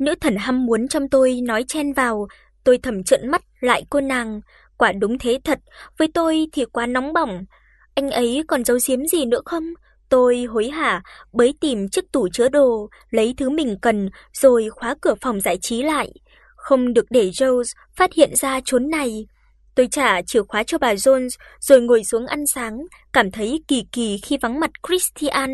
Nữ thần ham muốn trong tôi nói chen vào, tôi thầm trợn mắt lại cô nàng, quả đúng thế thật, với tôi thì quá nóng bỏng. Anh ấy còn giấu giếm gì nữa không? Tôi hối hả bới tìm chiếc tủ chứa đồ, lấy thứ mình cần rồi khóa cửa phòng giải trí lại, không được để Rose phát hiện ra chốn này. Tôi trả chìa khóa cho bà Jones rồi ngồi xuống ăn sáng, cảm thấy kỳ kỳ khi vắng mặt Christian.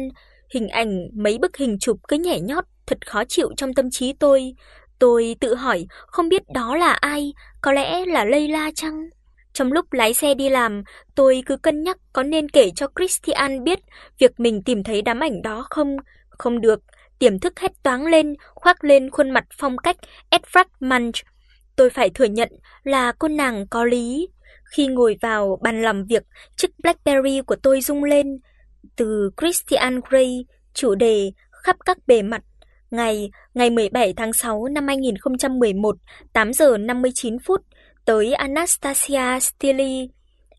Hình ảnh mấy bức hình chụp cứ nhảy nhót thật khó chịu trong tâm trí tôi. Tôi tự hỏi, không biết đó là ai, có lẽ là Layla chăng? Trong lúc lái xe đi làm, tôi cứ cân nhắc có nên kể cho Christian biết việc mình tìm thấy đám ảnh đó không. Không được, tiềm thức hét toáng lên, khoác lên khuôn mặt phong cách Edvard Munch. Tôi phải thừa nhận là cô nàng có lý. Khi ngồi vào bàn làm việc, chiếc BlackBerry của tôi rung lên. Từ Christian Grey, chủ đề khắp các bề mặt. Ngày ngày 17 tháng 6 năm 2011, 8 giờ 59 phút tới Anastasia Stili.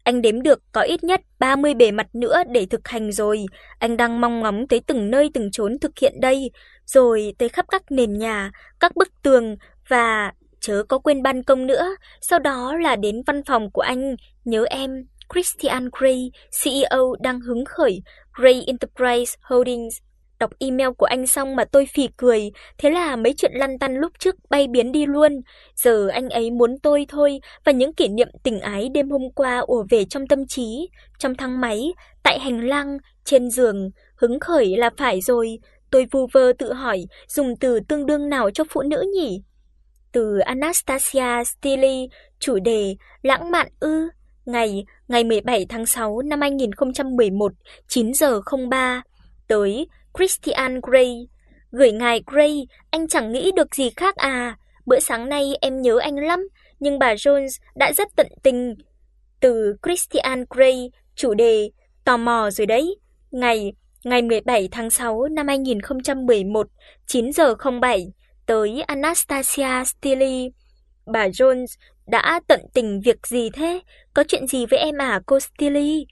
Anh đếm được có ít nhất 30 bề mặt nữa để thực hành rồi, anh đang mong ngóng tới từng nơi từng chốn thực hiện đây, rồi tới khắp các nền nhà, các bức tường và chớ có quên ban công nữa, sau đó là đến văn phòng của anh, nhớ em, Christian Grey, CEO đang hứng khởi Grey Enterprise Holdings. Đọc email của anh xong mà tôi phì cười, thế là mấy chuyện lăn tăn lúc trước bay biến đi luôn. Giờ anh ấy muốn tôi thôi và những kỷ niệm tình ái đêm hôm qua ùa về trong tâm trí, trong thang máy, tại hành lang, trên giường, hứng khởi là phải rồi. Tôi vu vơ tự hỏi, dùng từ tương đương nào cho phụ nữ nhỉ? Từ Anastasia Stili, chủ đề lãng mạn ư? Ngày ngày 17 tháng 6 năm 2011, 9 giờ 03 tới Christian Grey. Gửi ngài Grey, anh chẳng nghĩ được gì khác à. Bữa sáng nay em nhớ anh lắm, nhưng bà Jones đã rất tận tình. Từ Christian Grey, chủ đề tò mò rồi đấy. Ngày ngày 17 tháng 6 năm 2011, 9 giờ 07 tới Anastasia Stili. Bà Jones đã tận tình việc gì thế? Có chuyện gì với em à cô Stili?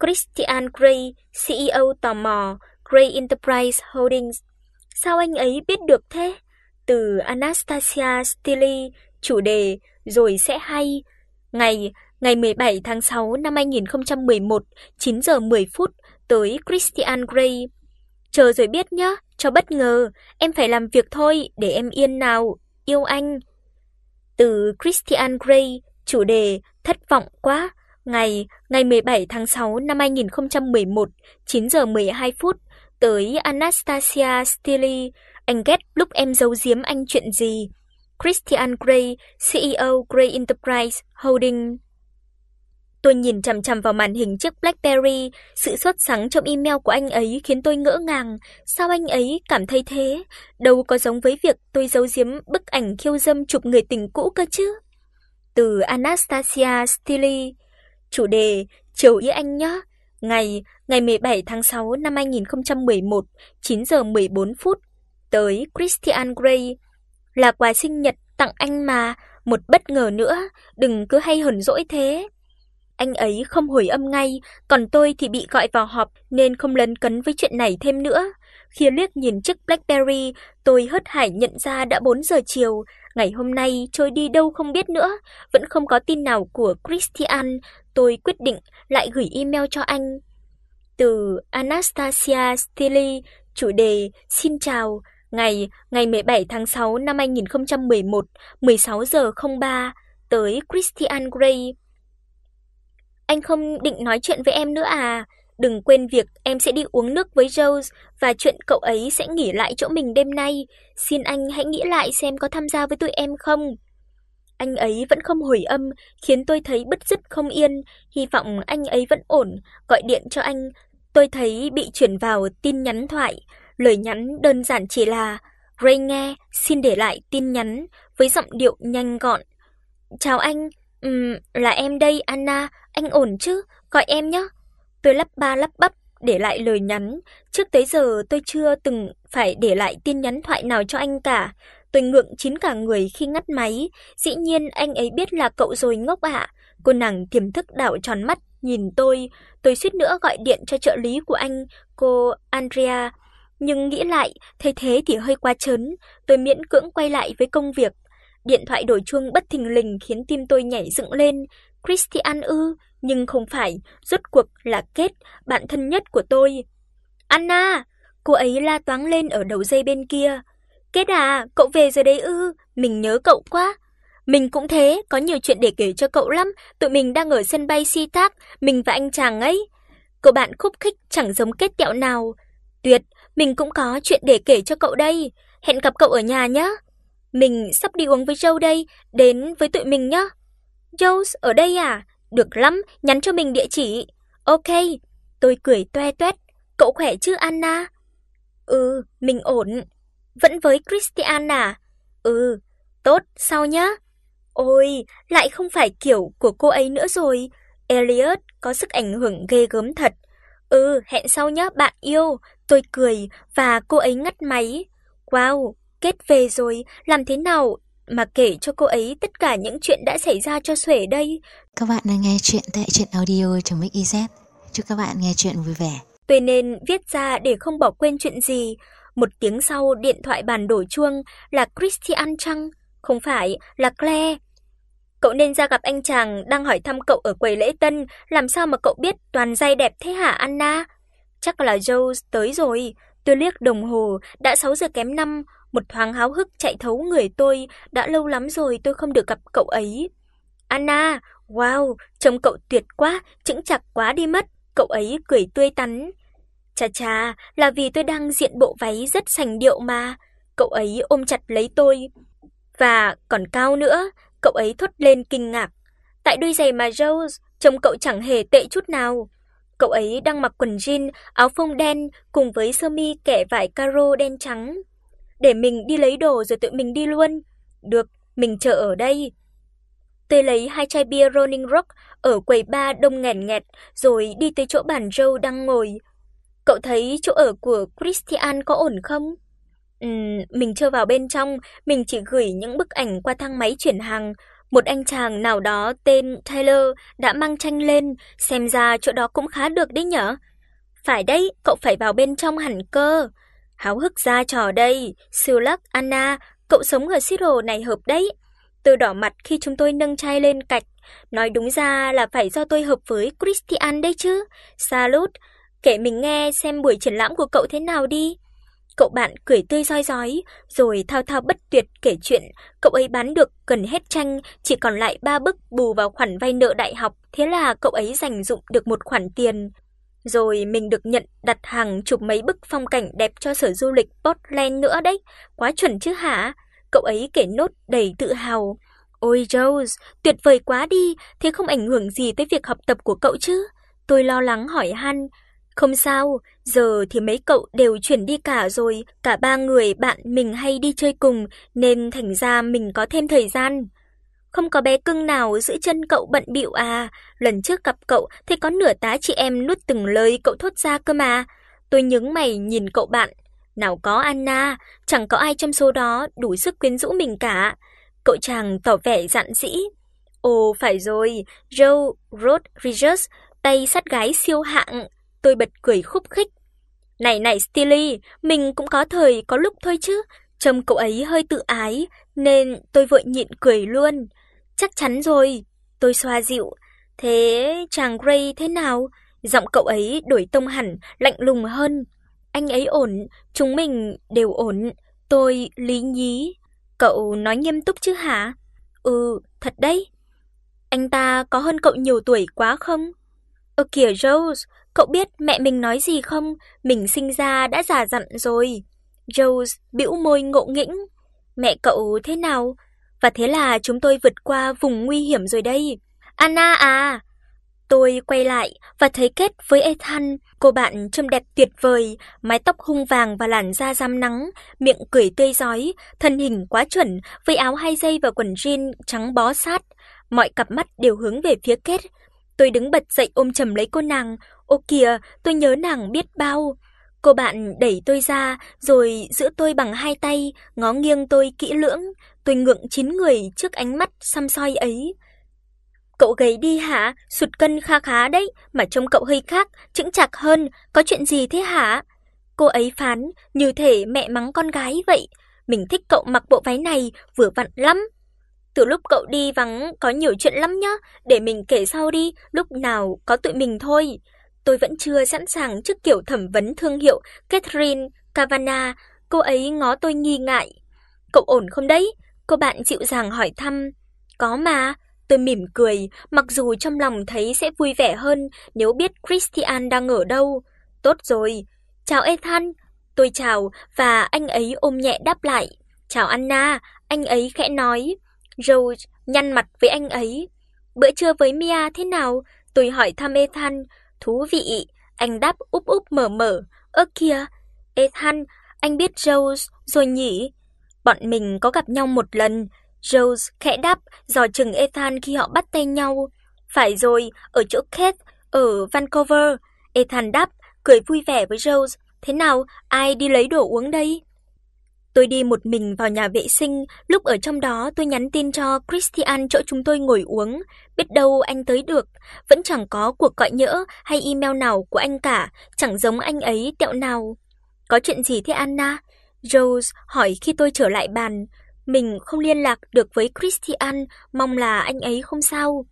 Christian Grey, CEO tò mò, Gray Enterprise Holdings. Sao anh ấy biết được thế? Từ Anastasia Steele, chủ đề rồi sẽ hay. Ngày ngày 17 tháng 6 năm 2011, 9 giờ 10 phút tới Christian Grey. Chờ rồi biết nhé, cho bất ngờ, em phải làm việc thôi để em yên nào, yêu anh. Từ Christian Grey, chủ đề thất vọng quá. Ngày ngày 17 tháng 6 năm 2011, 9 giờ 12 phút tới Anastasia Stili, anh ghét lúc em giấu giếm anh chuyện gì. Christian Grey, CEO Grey Enterprise Holding. Tôi nhìn chằm chằm vào màn hình chiếc BlackBerry, sự sốt sắng trong email của anh ấy khiến tôi ngỡ ngàng, sao anh ấy cảm thấy thế? Đâu có giống với việc tôi giấu giếm bức ảnh khiêu dâm chụp người tình cũ cơ chứ. Từ Anastasia Stili, chủ đề chiều ý anh nhé, Ngày ngày 17 tháng 6 năm 2011, 9 giờ 14 phút, tới Christian Grey. Là quà sinh nhật tặng anh mà, một bất ngờ nữa, đừng cứ hay hờn dỗi thế. Anh ấy không hồi âm ngay, còn tôi thì bị gọi vào họp nên không lấn cấn với chuyện này thêm nữa. Khi liếc nhìn chiếc BlackBerry, tôi hớt hải nhận ra đã 4 giờ chiều, ngày hôm nay trôi đi đâu không biết nữa, vẫn không có tin nào của Christian, tôi quyết định lại gửi email cho anh. Từ Anastasia Stili, chủ đề Xin chào, ngày ngày 17 tháng 6 năm 2011, 16 giờ 03 tới Christian Grey. Anh không định nói chuyện với em nữa à? Đừng quên việc em sẽ đi uống nước với Rose và chuyện cậu ấy sẽ nghỉ lại chỗ mình đêm nay. Xin anh hãy nghĩ lại xem có tham gia với tụi em không. Anh ấy vẫn không hồi âm, khiến tôi thấy bứt rứt không yên, hy vọng anh ấy vẫn ổn, gọi điện cho anh. Tôi thấy bị chuyển vào tin nhắn thoại, lời nhắn đơn giản chỉ là Ray nghe, xin để lại tin nhắn với giọng điệu nhanh gọn. "Chào anh, ừm là em đây Anna, anh ổn chứ? Gọi em nhé." Tôi lắp ba lắp bắp để lại lời nhắn, trước tới giờ tôi chưa từng phải để lại tin nhắn thoại nào cho anh cả. Tôi ngượng chín cả người khi ngắt máy, dĩ nhiên anh ấy biết là cậu rồi ngốc ạ. Cô nàng tiềm thức đảo tròn mắt nhìn tôi, tôi suýt nữa gọi điện cho trợ lý của anh, cô Andrea, nhưng nghĩ lại, thấy thế thì hơi quá trớn, tôi miễn cưỡng quay lại với công việc. Điện thoại đổ chuông bất thình lình khiến tim tôi nhảy dựng lên. Christian ư, nhưng không phải, rốt cuộc là Kết, bạn thân nhất của tôi. Anna, cô ấy la toáng lên ở đầu dây bên kia. Kết à, cậu về rồi đấy ư, mình nhớ cậu quá. Mình cũng thế, có nhiều chuyện để kể cho cậu lắm, tụi mình đang ở sân bay Si Thác, mình và anh chàng ấy. cậu bạn khúc khích chẳng giống kết tẹo nào. Tuyệt, mình cũng có chuyện để kể cho cậu đây. Hẹn gặp cậu ở nhà nhé. Mình sắp đi uống với Joe đây, đến với tụi mình nhé. Joe ở đây à? Được lắm, nhắn cho mình địa chỉ. Ok, tôi cười toe toét. Cậu khỏe chứ Anna? Ừ, mình ổn. Vẫn với Christian à? Ừ, tốt, sau nhá. Ôi, lại không phải kiểu của cô ấy nữa rồi. Elliot có sức ảnh hưởng ghê gớm thật. Ừ, hẹn sau nhé bạn yêu. Tôi cười và cô ấy ngắt máy. Wow, kết về rồi, làm thế nào mà kể cho cô ấy tất cả những chuyện đã xảy ra cho Xuể đây? Các bạn đang nghe chuyện tại truyện audio.mix.iz. Chúc các bạn nghe chuyện vui vẻ. Tôi nên viết ra để không bỏ quên chuyện gì. Một tiếng sau điện thoại bàn đổ chuông là Christian chăng? Không phải, là Claire. Cậu nên ra gặp anh chàng đang hỏi thăm cậu ở quầy lễ tân, làm sao mà cậu biết toàn giai đẹp thế hả Anna? Chắc là Joe tới rồi. Tôi liếc đồng hồ, đã 6 giờ kém 5, một thoáng háo hức chạy thấu người tôi, đã lâu lắm rồi tôi không được gặp cậu ấy. Anna, wow, trông cậu tuyệt quá, chững chạc quá đi mất, cậu ấy cười tươi tắn. Chà chà, là vì tôi đang diện bộ váy rất sành điệu mà. Cậu ấy ôm chặt lấy tôi. Và còn cao nữa, cậu ấy thốt lên kinh ngạc. Tại đôi giày mà Rose, trông cậu chẳng hề tệ chút nào. Cậu ấy đang mặc quần jean, áo phông đen cùng với sơ mi kẻ vải caro đen trắng. Để mình đi lấy đồ rồi tự mình đi luôn. Được, mình chờ ở đây. Tôi lấy hai chai bia Rolling Rock ở quầy bar đông nghẹn nghẹt rồi đi tới chỗ bàn Joe đang ngồi. Cậu thấy chỗ ở của Christian có ổn không? Ừm, mình chưa vào bên trong, mình chỉ gửi những bức ảnh qua thang máy chuyển hàng. Một anh chàng nào đó tên Taylor đã mang tranh lên, xem ra chỗ đó cũng khá được đấy nhở. Phải đấy, cậu phải vào bên trong hẳn cơ. Háo hức ra trò đây, siêu lắc Anna, cậu sống ở Seattle này hợp đấy. Tôi đỏ mặt khi chúng tôi nâng chai lên cạch, nói đúng ra là phải do tôi hợp với Christian đấy chứ. Salut, kể mình nghe xem buổi triển lãm của cậu thế nào đi. Cậu bạn cười tươi rói rói, rồi thao thao bất tuyệt kể chuyện, cậu ấy bán được gần hết tranh, chỉ còn lại 3 bức bù vào khoản vay nợ đại học, thế là cậu ấy dành dụm được một khoản tiền. Rồi mình được nhận đặt hàng chụp mấy bức phong cảnh đẹp cho sở du lịch Portland nữa đấy, quá chuẩn chứ hả? Cậu ấy kể nốt đầy tự hào. Ôi Jones, tuyệt vời quá đi, thế không ảnh hưởng gì tới việc học tập của cậu chứ? Tôi lo lắng hỏi han, không sao, giờ thì mấy cậu đều chuyển đi cả rồi, cả ba người bạn mình hay đi chơi cùng nên thành ra mình có thêm thời gian. Không có bé cưng nào giữ chân cậu bận bịu à, lần trước gặp cậu thì có nửa tá chị em nuốt từng lời cậu thốt ra cơ mà. Tôi nhướng mày nhìn cậu bạn, nào có Anna, chẳng có ai trong số đó đủ sức quyến rũ mình cả. Cậu chàng tỏ vẻ dặn dĩ. Ồ phải rồi, Joe Rodriguez, tay sát gái siêu hạng. Tôi bật cười khúc khích. Này này Stilly, mình cũng có thời có lúc thôi chứ. Trông cậu ấy hơi tự ái nên tôi vội nhịn cười luôn. Chắc chắn rồi, tôi xoa dịu. Thế chàng Gray thế nào? Giọng cậu ấy đổi tông hẳn, lạnh lùng hơn. Anh ấy ổn, chúng mình đều ổn. Tôi lý nhí. Cậu nói nghiêm túc chứ hả? Ừ, thật đấy. Anh ta có hơn cậu nhiều tuổi quá không? Ơ kìa Rose, cậu biết mẹ mình nói gì không? Mình sinh ra đã già dặn rồi. Rose bĩu môi ngộ nghĩnh. Mẹ cậu thế nào? Và thế là chúng tôi vượt qua vùng nguy hiểm rồi đây. Anna à, Tôi quay lại và thấy kết với Ethan, cô bạn trông đẹp tuyệt vời, mái tóc hung vàng và làn da rám nắng, miệng cười tươi rói, thân hình quá chuẩn với áo hai dây và quần jean trắng bó sát, mọi cặp mắt đều hướng về phía kết. Tôi đứng bật dậy ôm chầm lấy cô nàng, "Ô kìa, tôi nhớ nàng biết bao." Cô bạn đẩy tôi ra, rồi giữ tôi bằng hai tay, ngó nghiêng tôi kỹ lưỡng, tôi ngượng chín người trước ánh mắt xăm soi ấy. Cậu gầy đi hả? Sụt cân kha khá đấy, mà trông cậu hơi khác, chững chạc hơn, có chuyện gì thế hả? Cô ấy phán như thể mẹ mắng con gái vậy. Mình thích cậu mặc bộ váy này vừa vặn lắm. Từ lúc cậu đi vắng có nhiều chuyện lắm nhá, để mình kể sau đi, lúc nào có tụi mình thôi. Tôi vẫn chưa sẵn sàng trước kiểu thẩm vấn thương hiệu Catherine Cavana, cô ấy ngó tôi nghi ngại. "Cậu ổn không đấy?" Cô bạn dịu dàng hỏi thăm. "Có mà." Tôi mỉm cười, mặc dù trong lòng thấy sẽ vui vẻ hơn nếu biết Christian đang ở đâu. "Tốt rồi, chào Ethan." Tôi chào và anh ấy ôm nhẹ đáp lại. "Chào Anna." Anh ấy khẽ nói. Rose nhăn mặt với anh ấy. "Bữa trưa với Mia thế nào?" Tôi hỏi thăm Ethan. "Thú vị." Anh đáp úp úp mở mở. "Ơ kìa, Ethan, anh biết Rose rồi nhỉ?" Bọn mình có gặp nhau một lần. Rose khẽ đáp, dò chừng Ethan khi họ bắt tay nhau. "Phải rồi, ở chỗ Kate ở Vancouver." Ethan đáp, cười vui vẻ với Rose. "Thế nào, ai đi lấy đồ uống đây?" Tôi đi một mình vào nhà vệ sinh, lúc ở trong đó tôi nhắn tin cho Christian chỗ chúng tôi ngồi uống, biết đâu anh tới được, vẫn chẳng có cuộc gọi nhỡ hay email nào của anh cả, chẳng giống anh ấy tẹo nào. Có chuyện gì thế Anna? Rose hỏi khi tôi trở lại bàn. Mình không liên lạc được với Christian, mong là anh ấy không sao.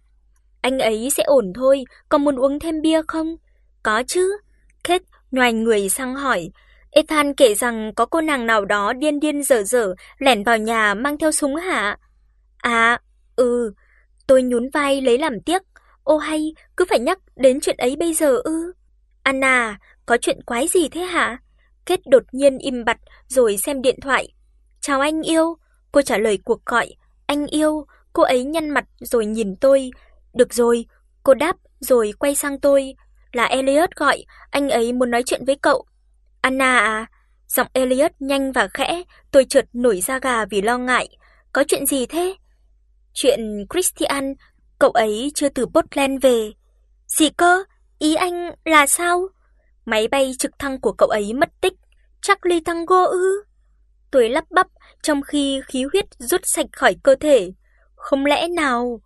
Anh ấy sẽ ổn thôi, còn muốn uống thêm bia không? Có chứ. Kate nhoài người sang hỏi. Ethan kể rằng có cô nàng nào đó điên điên dở dở lẻn vào nhà mang theo súng hả? À, ừ. Tôi nhún vai lấy làm tiếc. Ô hay, cứ phải nhắc đến chuyện ấy bây giờ ư? Anna, có chuyện quái gì thế hả? Kết đột nhiên im bặt rồi xem điện thoại. "Chào anh yêu." Cô trả lời cuộc gọi. "Anh yêu." Cô ấy nhăn mặt rồi nhìn tôi. "Được rồi." Cô đáp rồi quay sang tôi. "Là Elliot gọi, anh ấy muốn nói chuyện với cậu." "Anna à?" Giọng Elliot nhanh và khẽ, tôi chợt nổi da gà vì lo ngại. "Có chuyện gì thế?" "Chuyện Christian, cậu ấy chưa từ Portland về." "Gì cơ? Ý anh là sao?" Máy bay trực thăng của cậu ấy mất tích, chắc Ly Tango ư? Tôi lắp bắp trong khi khí huyết rút sạch khỏi cơ thể. Không lẽ nào